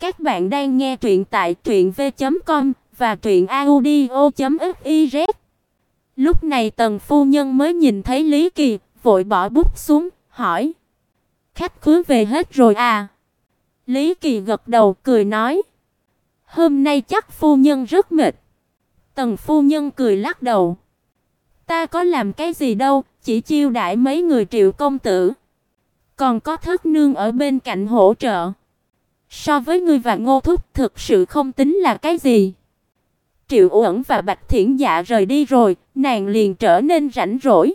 Các bạn đang nghe truyện tại truyệnv.com và truyệnaudio.fiz. Lúc này Tần phu nhân mới nhìn thấy Lý Kỳ, vội bỏ bút xuống, hỏi: "Khách khứa về hết rồi à?" Lý Kỳ gật đầu cười nói: "Hôm nay chắc phu nhân rất mệt." Tần phu nhân cười lắc đầu: "Ta có làm cái gì đâu, chỉ chiêu đãi mấy người Triệu công tử." Còn có thất nương ở bên cạnh hỗ trợ. So với ngươi và Ngô Thúc thực sự không tính là cái gì. Triệu Uẩn và Bạch Thiển Dạ rời đi rồi, nàng liền trở nên rảnh rỗi.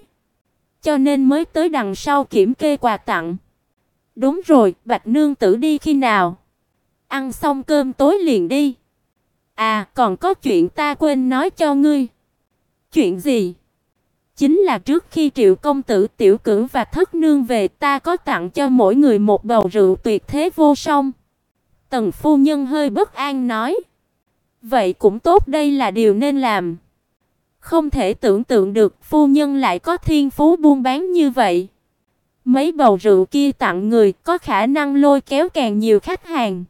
Cho nên mới tới đằng sau kiểm kê quà tặng. Đúng rồi, Bạch nương tử đi khi nào? Ăn xong cơm tối liền đi. À, còn có chuyện ta quên nói cho ngươi. Chuyện gì? Chính là trước khi Triệu công tử tiểu cử và thất nương về, ta có tặng cho mỗi người một bầu rượu tuyệt thế vô song. Tần phu nhân hơi bất an nói: "Vậy cũng tốt, đây là điều nên làm." Không thể tưởng tượng được phu nhân lại có thiên phú buôn bán như vậy. Mấy bầu rượu kia tặng người có khả năng lôi kéo càng nhiều khách hàng.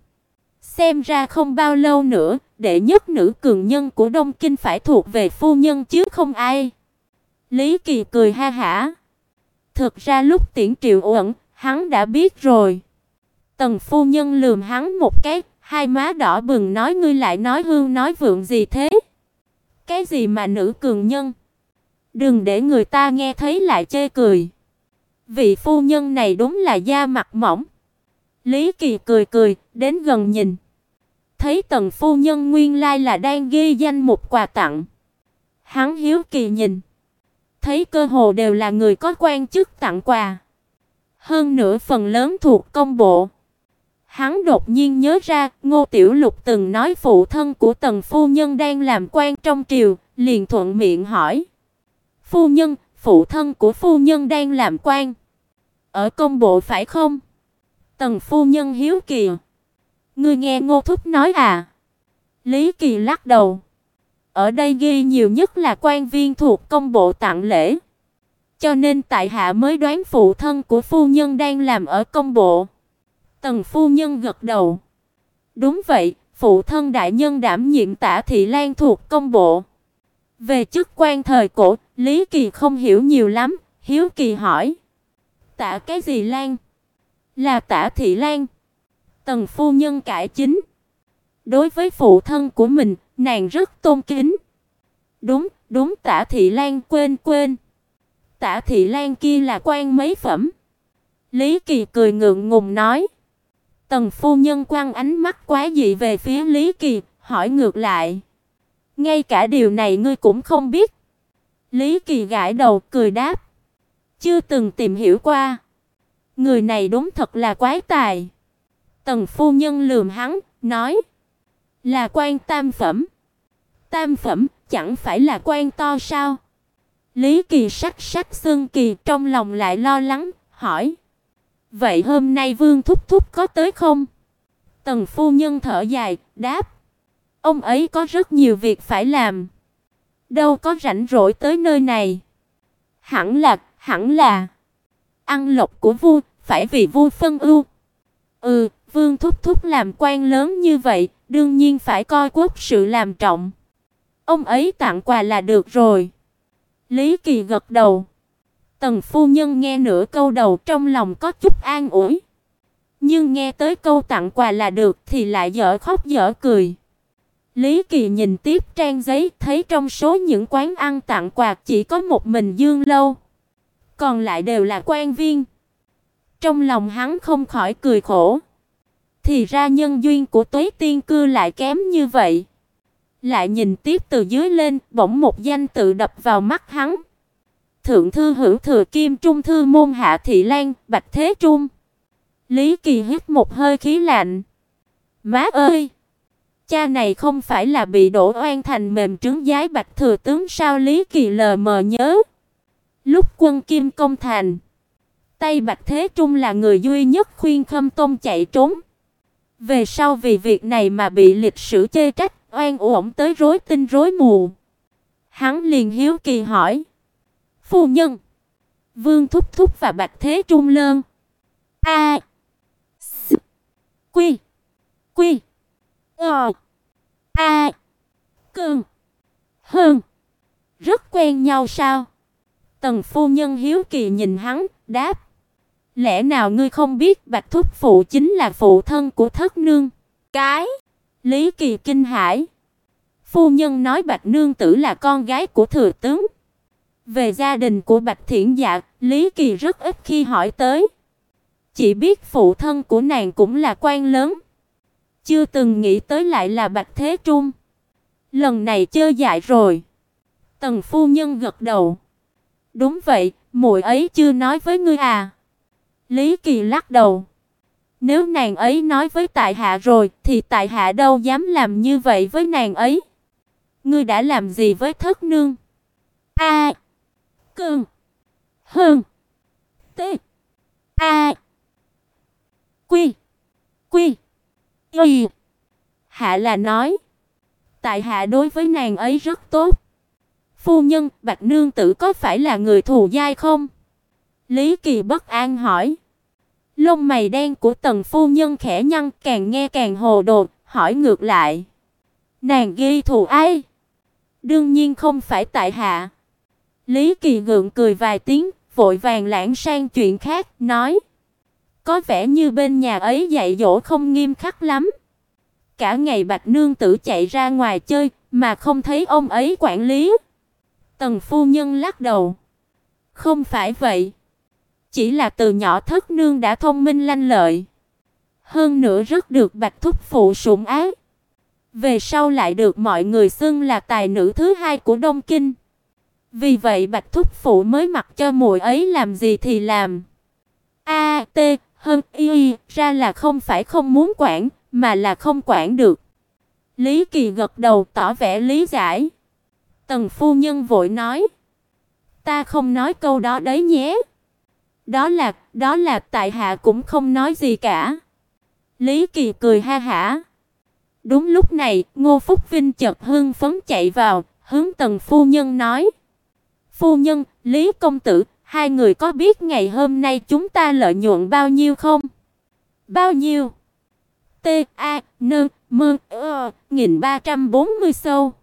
Xem ra không bao lâu nữa, đệ nhất nữ cường nhân của Đông Kinh phải thuộc về phu nhân chứ không ai. Lý Kỳ cười ha hả. Thực ra lúc tiễn Triệu Uẩn, hắn đã biết rồi. Tần phu nhân lườm hắn một cái, hai má đỏ bừng nói ngươi lại nói hương nói vượng gì thế? Cái gì mà nữ cường nhân? Đừng để người ta nghe thấy lại chê cười. Vị phu nhân này đúng là da mặt mỏng. Lý Kỳ cười cười, đến gần nhìn. Thấy tần phu nhân nguyên lai là đang ghi danh một quà tặng. Hắn hiếu kỳ nhìn. Thấy cơ hồ đều là người có quan chức tặng quà. Hơn nữa phần lớn thuộc công bộ. Hắn đột nhiên nhớ ra, Ngô Tiểu Lục từng nói phụ thân của Tần phu nhân đang làm quan trong triều, liền thuận miệng hỏi: "Phu nhân, phụ thân của phu nhân đang làm quan ở công bộ phải không?" Tần phu nhân hiếu kỳ: "Ngươi nghe Ngô thúc nói à?" Lý Kỳ lắc đầu: "Ở đây ghi nhiều nhất là quan viên thuộc công bộ tặng lễ, cho nên tại hạ mới đoán phụ thân của phu nhân đang làm ở công bộ." Tần phu nhân gật đầu. Đúng vậy, phụ thân đại nhân đảm nhiệm Tả thị Lan thuộc công bộ. Về chức quan thời cổ, Lý Kỳ không hiểu nhiều lắm, hiếu kỳ hỏi: "Tả cái gì Lan?" "Là Tả thị Lan." Tần phu nhân cải chính. Đối với phụ thân của mình, nàng rất tôn kính. "Đúng, đúng Tả thị Lan quên quên." Tả thị Lan kia là quan mấy phẩm? Lý Kỳ cười ngượng ngùng nói. Tần phu nhân quăng ánh mắt quá dị về phía Lý Kỳ, hỏi ngược lại: "Ngay cả điều này ngươi cũng không biết?" Lý Kỳ gãi đầu cười đáp: "Chưa từng tìm hiểu qua. Người này đúng thật là quái tài." Tần phu nhân lườm hắn, nói: "Là quan tam phẩm." Tam phẩm chẳng phải là quan to sao? Lý Kỳ sắc sắc xương kỳ trong lòng lại lo lắng, hỏi: Vậy hôm nay Vương thúc thúc có tới không? Tần phu nhân thở dài, đáp: Ông ấy có rất nhiều việc phải làm, đâu có rảnh rỗi tới nơi này. Hẳn là, hẳn là ăn lộc của vua, phải vì vua phân ưu. Ừ, Vương thúc thúc làm quan lớn như vậy, đương nhiên phải coi quốc sự làm trọng. Ông ấy tặng quà là được rồi. Lý Kỳ gật đầu. Tần phu nhân nghe nửa câu đầu trong lòng có chút an ủi, nhưng nghe tới câu tặng quà là được thì lại dở khóc dở cười. Lý Kỳ nhìn tiếp trang giấy, thấy trong số những quán ăn tặng quà chỉ có một mình Dương Lâu, còn lại đều là quan viên. Trong lòng hắn không khỏi cười khổ. Thì ra nhân duyên của Tuế Tiên cư lại kém như vậy. Lại nhìn tiếp từ dưới lên, bỗng một danh tự đập vào mắt hắn. Thượng thư hữu thừa kim trung thư môn hạ thị lan, Bạch Thế Trung. Lý Kỳ hít một hơi khí lạnh. Má ơi, cha này không phải là bị đổ oan thành mềm trứng giái Bạch thừa tướng sao Lý Kỳ lờ mờ nhớ. Lúc quân Kim công thành, Tây Bạch Thế Trung là người duy nhất khuyên Khâm Tôn chạy trốn. Về sau vì việc này mà bị lịch sử chê trách, oan uổng tới rối tinh rối mù. Hắn liền hiếu kỳ hỏi: Phu nhân. Vương Thúc Thúc và Bạch Thế Trung Lơn. A. S. Quy. Quy. Ờ. A. Cương. Hơn. Rất quen nhau sao? Tần phu nhân hiếu kỳ nhìn hắn, đáp: "Lẽ nào ngươi không biết Bạch thúc phụ chính là phụ thân của thất nương?" Cái? Lý Kỳ kinh hãi. Phu nhân nói Bạch nương tử là con gái của thừa tướng. Về gia đình của Bạch Thiển Dạ, Lý Kỳ rất ít khi hỏi tới. Chỉ biết phụ thân của nàng cũng là quan lớn, chưa từng nghĩ tới lại là Bạch Thế Trung. Lần này chơi dại rồi. Tần phu nhân gật đầu. Đúng vậy, muội ấy chưa nói với ngươi à? Lý Kỳ lắc đầu. Nếu nàng ấy nói với tại hạ rồi thì tại hạ đâu dám làm như vậy với nàng ấy. Ngươi đã làm gì với thất nương? A. À, Cương. Hơn. T. A. Quy. Quy. Y. Hạ là nói, tại hạ đối với nàng ấy rất tốt. Phu nhân, Bạch nương tử có phải là người thù dai không? Lý Kỳ bất an hỏi. Lông mày đen của Tần phu nhân khẽ nhăn, càng nghe càng hồ đồ, hỏi ngược lại. Nàng ghi thù ai? Đương nhiên không phải tại hạ. Lý Kỳ gượng cười vài tiếng, vội vàng lãng sang chuyện khác, nói: "Có vẻ như bên nhà ấy dạy dỗ không nghiêm khắc lắm. Cả ngày Bạch nương tử chạy ra ngoài chơi mà không thấy ông ấy quản lý." Tần phu nhân lắc đầu. "Không phải vậy, chỉ là từ nhỏ thất nương đã thông minh lanh lợi, hơn nữa rất được Bạch thúc phụ sủng ái." Về sau lại được mọi người xưng là tài nữ thứ hai của Đông Kinh. Vì vậy Bạch Thúc phụ mới mặc cho muội ấy làm gì thì làm. A T hơn y ra là không phải không muốn quản, mà là không quản được. Lý Kỳ gật đầu tỏ vẻ lý giải. Tần phu nhân vội nói: "Ta không nói câu đó đấy nhé." Đó là, đó là tại hạ cũng không nói gì cả. Lý Kỳ cười ha hả. Đúng lúc này, Ngô Phúc Vinh chợt hưng phấn chạy vào, hướng Tần phu nhân nói: "Phu nhân, Lý công tử, hai người có biết ngày hôm nay chúng ta lợi nhuận bao nhiêu không?" "Bao nhiêu?" T A N M ơ 1340 sâu.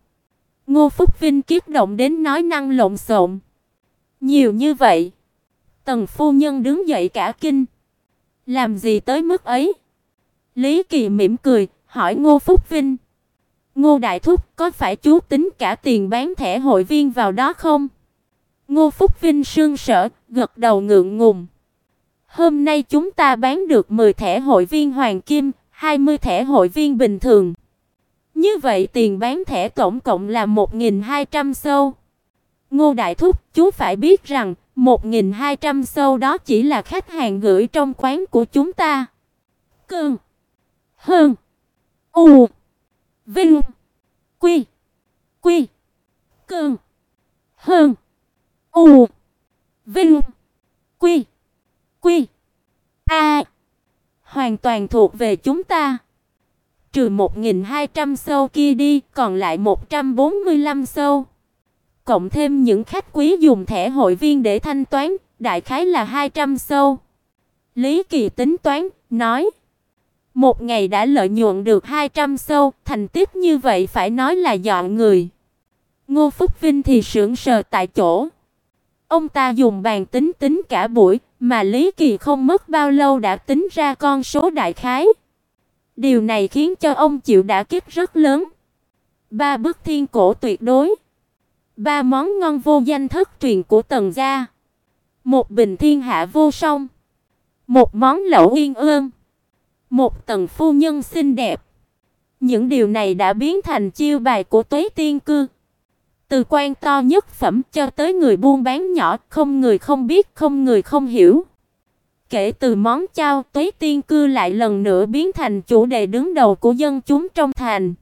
Ngô Phúc Vinh kiếp động đến nói năng lộn xộn. Nhiều như vậy. Tần phu nhân đứng dậy cả kinh. Làm gì tới mức ấy? Lý Kỳ mỉm cười, hỏi Ngô Phúc Vinh. Ngô Đại Thúc, có phải chú tính cả tiền bán thẻ hội viên vào đó không? Ngô Phúc Vinh sương sở, gật đầu ngượng ngùng. Hôm nay chúng ta bán được 10 thẻ hội viên hoàng kim, 20 thẻ hội viên bình thường. Như vậy tiền bán thẻ tổng cộng là 1200 sâu. Ngô Đại Thúc, chú phải biết rằng 1200 sâu đó chỉ là khách hàng gửi trong quán của chúng ta. Cơn, Hơn. U. Vinh. Quy. Quy. cơn, Hơn. U. Vinh. Quy. Quy. A. Hoàn toàn thuộc về chúng ta. Trừ 1200 sâu kia đi, còn lại 145 sâu. Cộng thêm những khách quý dùng thẻ hội viên để thanh toán, đại khái là 200 sâu. Lý Kỳ tính toán, nói: "Một ngày đã lợi nhuận được 200 sâu, thành tích như vậy phải nói là dọn người." Ngô Phúc Vinh thì sững sờ tại chỗ. Ông ta dùng bàn tính tính cả buổi, mà Lý Kỳ không mất bao lâu đã tính ra con số đại khái. Điều này khiến cho ông chịu đả kích rất lớn. Ba bức thiên cổ tuyệt đối, ba món ngon vô danh thất truyền của Tần gia, một bình thiên hạ vô song, một món lẩu yên ương, một tầng phu nhân xinh đẹp. Những điều này đã biến thành chiêu bài của Tuế Tiên cư. Từ quan to nhất phẩm cho tới người buôn bán nhỏ, không người không biết, không người không hiểu. Kể từ món chao, Tuế Tiên cư lại lần nữa biến thành chủ đề đứng đầu của dân chúng trong thành.